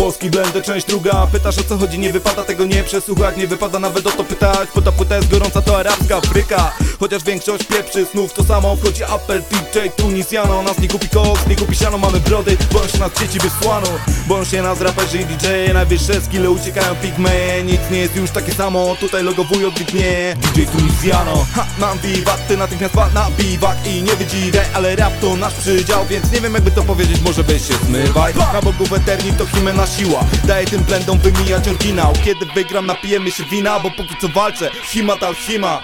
Polski blender, część druga. Pytasz o co chodzi, nie wypada tego nie przesłuchać. Nie wypada nawet o to pytać, bo ta płyta jest gorąca To arabska Afryka Chociaż większość pieprzy snów To samo wchodzi Apple, DJ, Tunisiano. Nas nie kupi koks, nie kupi siano Mamy brody, boją się nas dzieci wysłano. Boją się nas raperzy i DJ Najwyższe skille uciekają pigmeje Nic nie jest już takie samo Tutaj logo wuj odbitnie DJ Tunisiano. Ha, mam wiwat, ty natychmiast padł na biwak I nie wydziwaj, ale rap to nasz przydział Więc nie wiem jakby to powiedzieć, może weź się zmywaj. Na bogów eterni to himena siła. Daję tym blendom wymijać oryginał. Kiedy wygram napijemy się wina Bo póki co walczę, hima tal hima